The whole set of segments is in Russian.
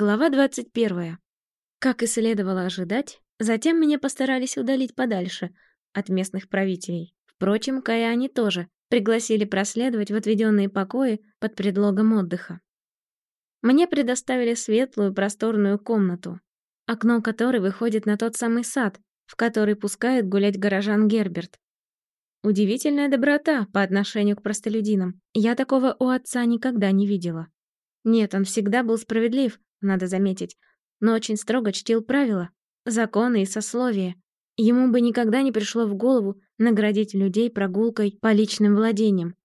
Глава 21. Как и следовало ожидать, затем меня постарались удалить подальше от местных правителей. Впрочем, Каяне тоже пригласили проследовать в отведенные покои под предлогом отдыха. Мне предоставили светлую просторную комнату, окно которой выходит на тот самый сад, в который пускает гулять горожан Герберт. Удивительная доброта по отношению к простолюдинам. Я такого у отца никогда не видела. Нет, он всегда был справедлив, надо заметить, но очень строго чтил правила, законы и сословия. Ему бы никогда не пришло в голову наградить людей прогулкой по личным владениям.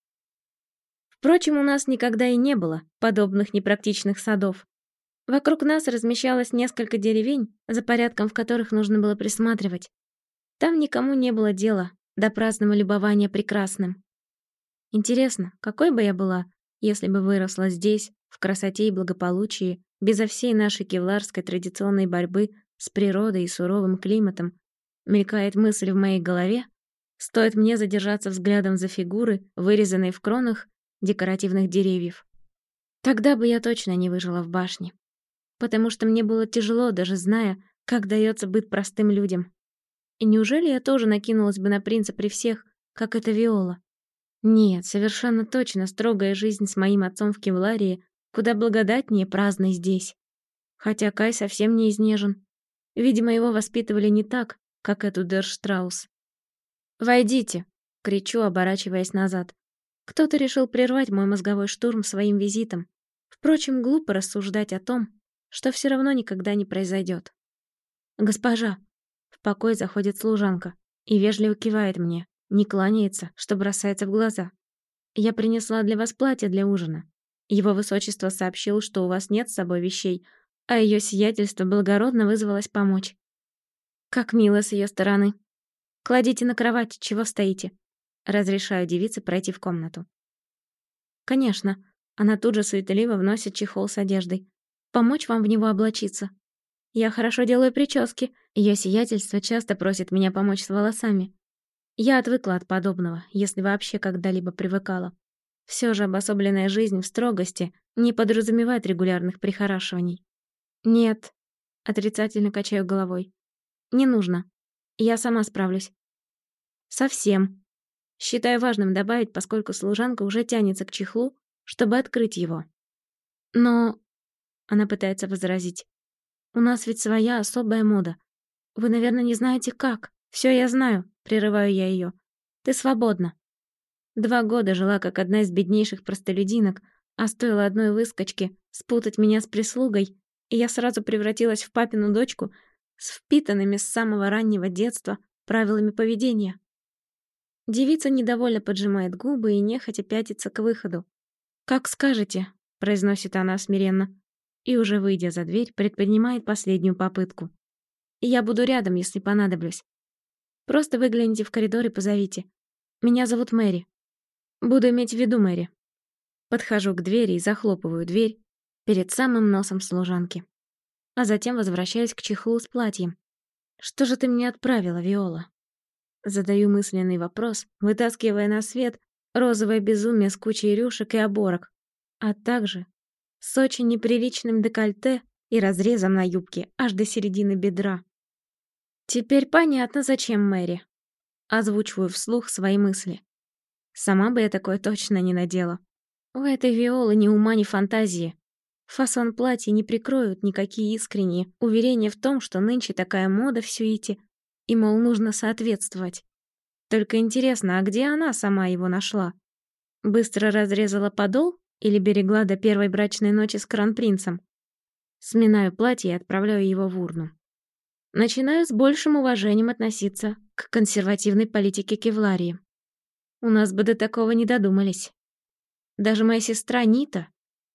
Впрочем, у нас никогда и не было подобных непрактичных садов. Вокруг нас размещалось несколько деревень, за порядком в которых нужно было присматривать. Там никому не было дела до праздного любования прекрасным. Интересно, какой бы я была, если бы выросла здесь, в красоте и благополучии, безо всей нашей кевларской традиционной борьбы с природой и суровым климатом, мелькает мысль в моей голове, стоит мне задержаться взглядом за фигуры, вырезанные в кронах декоративных деревьев. Тогда бы я точно не выжила в башне. Потому что мне было тяжело, даже зная, как дается быть простым людям. И неужели я тоже накинулась бы на принца при всех, как это Виола? Нет, совершенно точно строгая жизнь с моим отцом в Кевларии Куда благодатнее праздной здесь. Хотя Кай совсем не изнежен. Видимо, его воспитывали не так, как эту Дерштраус. «Войдите!» — кричу, оборачиваясь назад. Кто-то решил прервать мой мозговой штурм своим визитом. Впрочем, глупо рассуждать о том, что все равно никогда не произойдет. «Госпожа!» В покой заходит служанка и вежливо кивает мне, не кланяется, что бросается в глаза. «Я принесла для вас платье для ужина. Его высочество сообщил, что у вас нет с собой вещей, а ее сиятельство благородно вызвалось помочь. Как мило с ее стороны. Кладите на кровать, чего стоите? Разрешаю девице пройти в комнату. Конечно. Она тут же суетливо вносит чехол с одеждой. Помочь вам в него облачиться. Я хорошо делаю прически. Ее сиятельство часто просит меня помочь с волосами. Я отвыкла от подобного, если вообще когда-либо привыкала. Все же обособленная жизнь в строгости не подразумевает регулярных прихорашиваний. Нет, отрицательно качаю головой. Не нужно. Я сама справлюсь. Совсем. Считаю важным добавить, поскольку служанка уже тянется к чехлу, чтобы открыть его. Но... Она пытается возразить. У нас ведь своя особая мода. Вы, наверное, не знаете как. Все я знаю, прерываю я ее. Ты свободна. Два года жила как одна из беднейших простолюдинок, а стоило одной выскочке спутать меня с прислугой, и я сразу превратилась в папину дочку с впитанными с самого раннего детства правилами поведения. Девица недовольно поджимает губы и нехотя пятится к выходу. «Как скажете», — произносит она смиренно, и уже выйдя за дверь, предпринимает последнюю попытку. «Я буду рядом, если понадоблюсь. Просто выгляните в коридор и позовите. Меня зовут Мэри. Буду иметь в виду Мэри. Подхожу к двери и захлопываю дверь перед самым носом служанки. А затем возвращаюсь к чехлу с платьем. «Что же ты мне отправила, Виола?» Задаю мысленный вопрос, вытаскивая на свет розовое безумие с кучей рюшек и оборок, а также с очень неприличным декольте и разрезом на юбке аж до середины бедра. Теперь понятно, зачем Мэри. Озвучиваю вслух свои мысли. Сама бы я такое точно не надела. У этой Виолы ни ума, ни фантазии. Фасон платья не прикроют никакие искренние уверения в том, что нынче такая мода в сюите, и, мол, нужно соответствовать. Только интересно, а где она сама его нашла? Быстро разрезала подол или берегла до первой брачной ночи с кронпринцем? Сминаю платье и отправляю его в урну. Начинаю с большим уважением относиться к консервативной политике Кевларии. У нас бы до такого не додумались. Даже моя сестра Нита,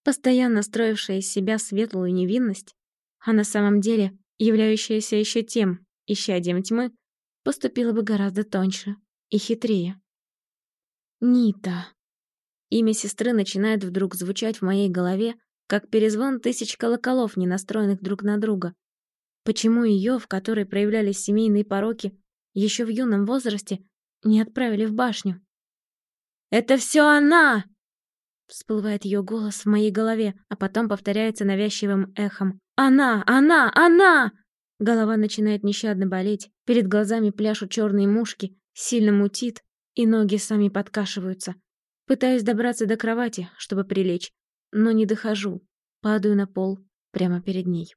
постоянно строившая из себя светлую невинность, а на самом деле являющаяся еще тем исчадием тьмы, поступила бы гораздо тоньше и хитрее. Нита. Имя сестры начинает вдруг звучать в моей голове, как перезвон тысяч колоколов, не настроенных друг на друга. Почему ее, в которой проявлялись семейные пороки, еще в юном возрасте не отправили в башню? «Это все она!» Всплывает ее голос в моей голове, а потом повторяется навязчивым эхом. Она! Она! Она! Голова начинает нещадно болеть, перед глазами пляшут черные мушки, сильно мутит, и ноги сами подкашиваются. Пытаюсь добраться до кровати, чтобы прилечь, но не дохожу. Падаю на пол прямо перед ней.